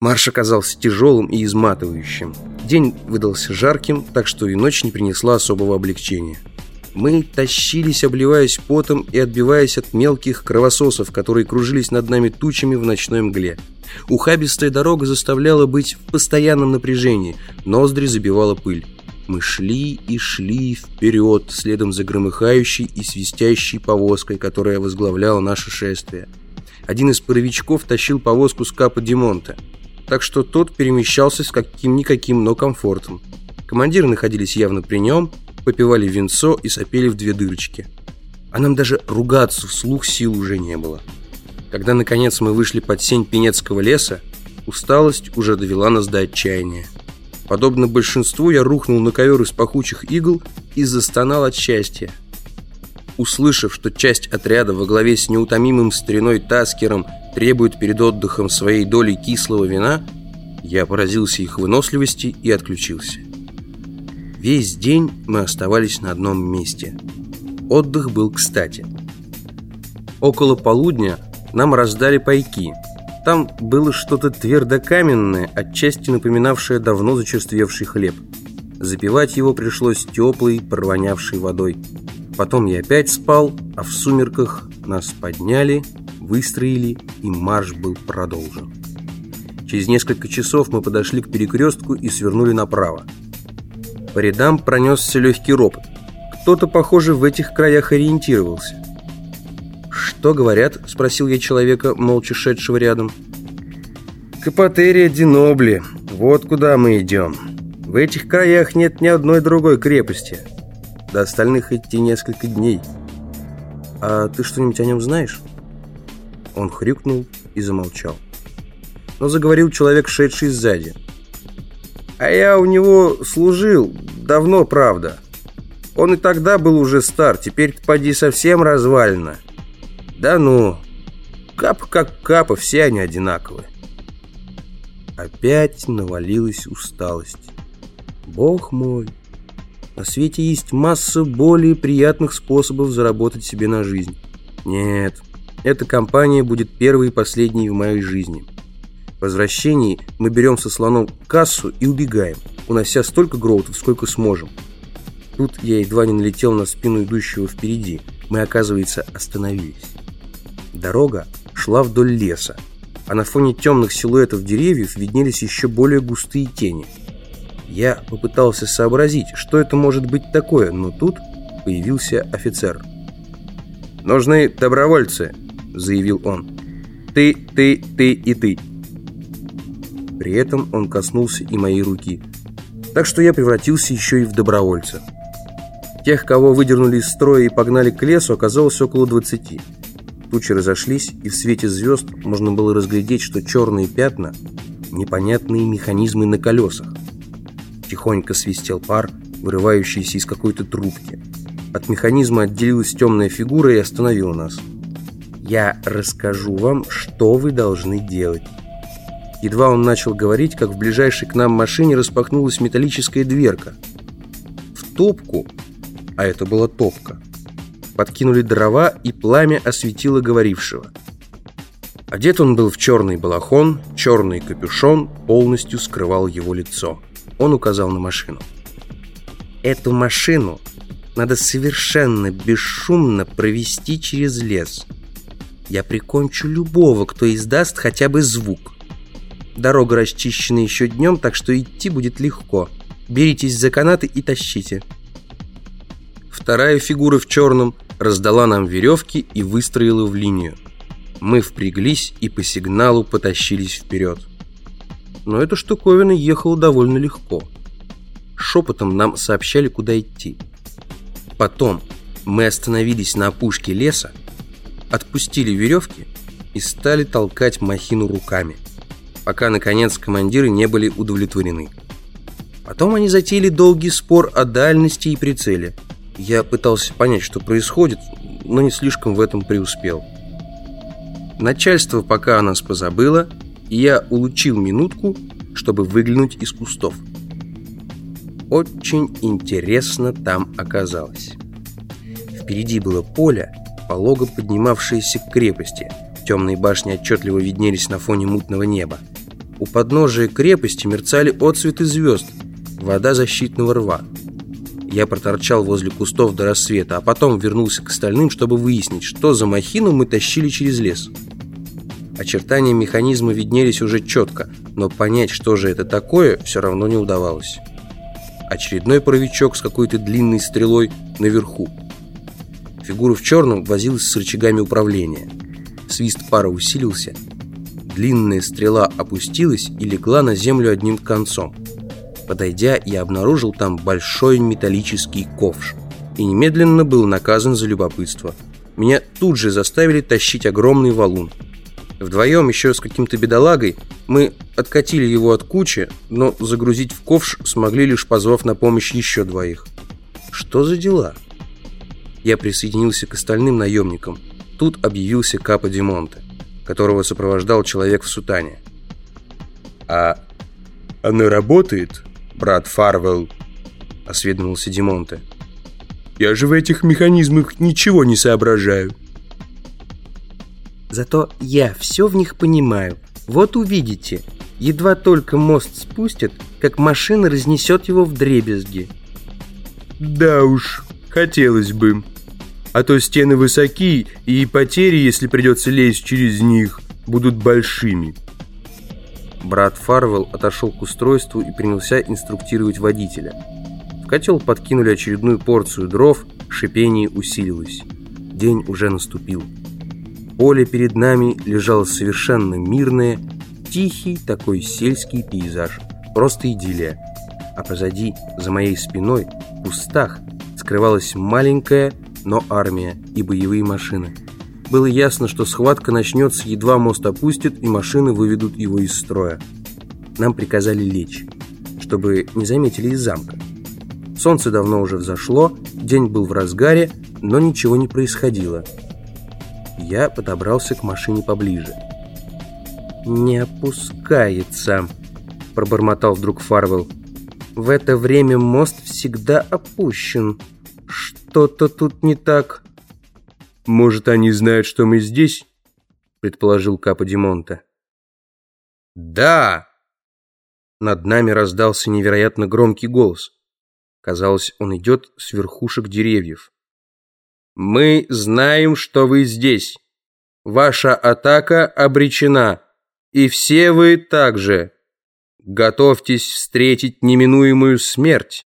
Марш оказался тяжелым и изматывающим. День выдался жарким, так что и ночь не принесла особого облегчения. Мы тащились, обливаясь потом и отбиваясь от мелких кровососов, которые кружились над нами тучами в ночной мгле. Ухабистая дорога заставляла быть в постоянном напряжении, ноздри забивала пыль. Мы шли и шли вперед, следом за громыхающей и свистящей повозкой, которая возглавляла наше шествие. Один из паровичков тащил повозку с Капа Димонта так что тот перемещался с каким-никаким, но комфортом. Командиры находились явно при нем, попивали винцо и сопели в две дырочки. А нам даже ругаться вслух сил уже не было. Когда, наконец, мы вышли под сень Пенецкого леса, усталость уже довела нас до отчаяния. Подобно большинству, я рухнул на ковер из пахучих игл и застонал от счастья. Услышав, что часть отряда во главе с неутомимым стариной Таскером требует перед отдыхом своей доли кислого вина, я поразился их выносливости и отключился. Весь день мы оставались на одном месте. Отдых был кстати. Около полудня нам раздали пайки. Там было что-то твердокаменное, отчасти напоминавшее давно зачерствевший хлеб. Запивать его пришлось теплой, провонявшей водой. Потом я опять спал, а в сумерках нас подняли, выстроили, и марш был продолжен. Через несколько часов мы подошли к перекрестку и свернули направо. По рядам пронесся легкий ропот. Кто-то, похоже, в этих краях ориентировался. «Что говорят?» – спросил я человека, молча шедшего рядом. «Капотерия Динобли. Вот куда мы идем. В этих краях нет ни одной другой крепости». До остальных идти несколько дней. А ты что-нибудь о нем знаешь? Он хрюкнул и замолчал. Но заговорил человек, шедший сзади. А я у него служил, давно, правда. Он и тогда был уже стар, теперь поди совсем развалено. Да ну, кап как капа, все они одинаковые. Опять навалилась усталость. Бог мой, на свете есть масса более приятных способов заработать себе на жизнь. Нет, эта компания будет первой и последней в моей жизни. В возвращении мы берем со слоном кассу и убегаем, унося столько гроутов, сколько сможем. Тут я едва не налетел на спину идущего впереди. Мы, оказывается, остановились. Дорога шла вдоль леса, а на фоне темных силуэтов деревьев виднелись еще более густые тени – я попытался сообразить, что это может быть такое, но тут появился офицер. «Нужны добровольцы», — заявил он. «Ты, ты, ты и ты». При этом он коснулся и моей руки. Так что я превратился еще и в добровольца. Тех, кого выдернули из строя и погнали к лесу, оказалось около 20. Тучи разошлись, и в свете звезд можно было разглядеть, что черные пятна — непонятные механизмы на колесах. Тихонько свистел пар, вырывающийся из какой-то трубки. От механизма отделилась темная фигура и остановила нас. «Я расскажу вам, что вы должны делать». Едва он начал говорить, как в ближайшей к нам машине распахнулась металлическая дверка. В топку, а это была топка, подкинули дрова, и пламя осветило говорившего. Одет он был в черный балахон, черный капюшон полностью скрывал его лицо. Он указал на машину. Эту машину надо совершенно бесшумно провести через лес. Я прикончу любого, кто издаст хотя бы звук. Дорога расчищена еще днем, так что идти будет легко. Беритесь за канаты и тащите. Вторая фигура в черном раздала нам веревки и выстроила в линию. Мы впряглись и по сигналу потащились вперед но эта штуковина ехала довольно легко. Шепотом нам сообщали, куда идти. Потом мы остановились на опушке леса, отпустили веревки и стали толкать махину руками, пока, наконец, командиры не были удовлетворены. Потом они затеяли долгий спор о дальности и прицеле. Я пытался понять, что происходит, но не слишком в этом преуспел. Начальство пока о нас позабыло, и я улучил минутку, чтобы выглянуть из кустов. Очень интересно там оказалось. Впереди было поле, полого поднимавшееся к крепости. Темные башни отчетливо виднелись на фоне мутного неба. У подножия крепости мерцали отцветы звезд, вода защитного рва. Я проторчал возле кустов до рассвета, а потом вернулся к остальным, чтобы выяснить, что за махину мы тащили через лес. Очертания механизма виднелись уже четко, но понять, что же это такое, все равно не удавалось. Очередной паровичок с какой-то длинной стрелой наверху. Фигура в черном возилась с рычагами управления. Свист пара усилился. Длинная стрела опустилась и легла на землю одним концом. Подойдя, я обнаружил там большой металлический ковш и немедленно был наказан за любопытство. Меня тут же заставили тащить огромный валун. Вдвоем еще с каким-то бедолагой мы откатили его от кучи, но загрузить в ковш смогли лишь позвав на помощь еще двоих. Что за дела? Я присоединился к остальным наемникам. Тут объявился Капа Димонте, которого сопровождал человек в сутане. «А она работает?» брат Фарвелл», — осведомился Димонте. «Я же в этих механизмах ничего не соображаю». «Зато я все в них понимаю. Вот увидите. Едва только мост спустят, как машина разнесет его в дребезги». «Да уж, хотелось бы. А то стены высоки, и потери, если придется лезть через них, будут большими». Брат Фарвелл отошел к устройству и принялся инструктировать водителя. В котел подкинули очередную порцию дров, шипение усилилось. День уже наступил. Поле перед нами лежало совершенно мирное, тихий такой сельский пейзаж, просто идиллия. А позади, за моей спиной, в кустах, скрывалась маленькая, но армия и боевые машины. Было ясно, что схватка начнется, едва мост опустит и машины выведут его из строя. Нам приказали лечь, чтобы не заметили из замка. Солнце давно уже взошло, день был в разгаре, но ничего не происходило. Я подобрался к машине поближе. «Не опускается», — пробормотал вдруг Фарвелл. «В это время мост всегда опущен. Что-то тут не так». «Может, они знают, что мы здесь?» — предположил Капа Димонта. «Да!» Над нами раздался невероятно громкий голос. Казалось, он идет с верхушек деревьев. «Мы знаем, что вы здесь. Ваша атака обречена, и все вы также. Готовьтесь встретить неминуемую смерть».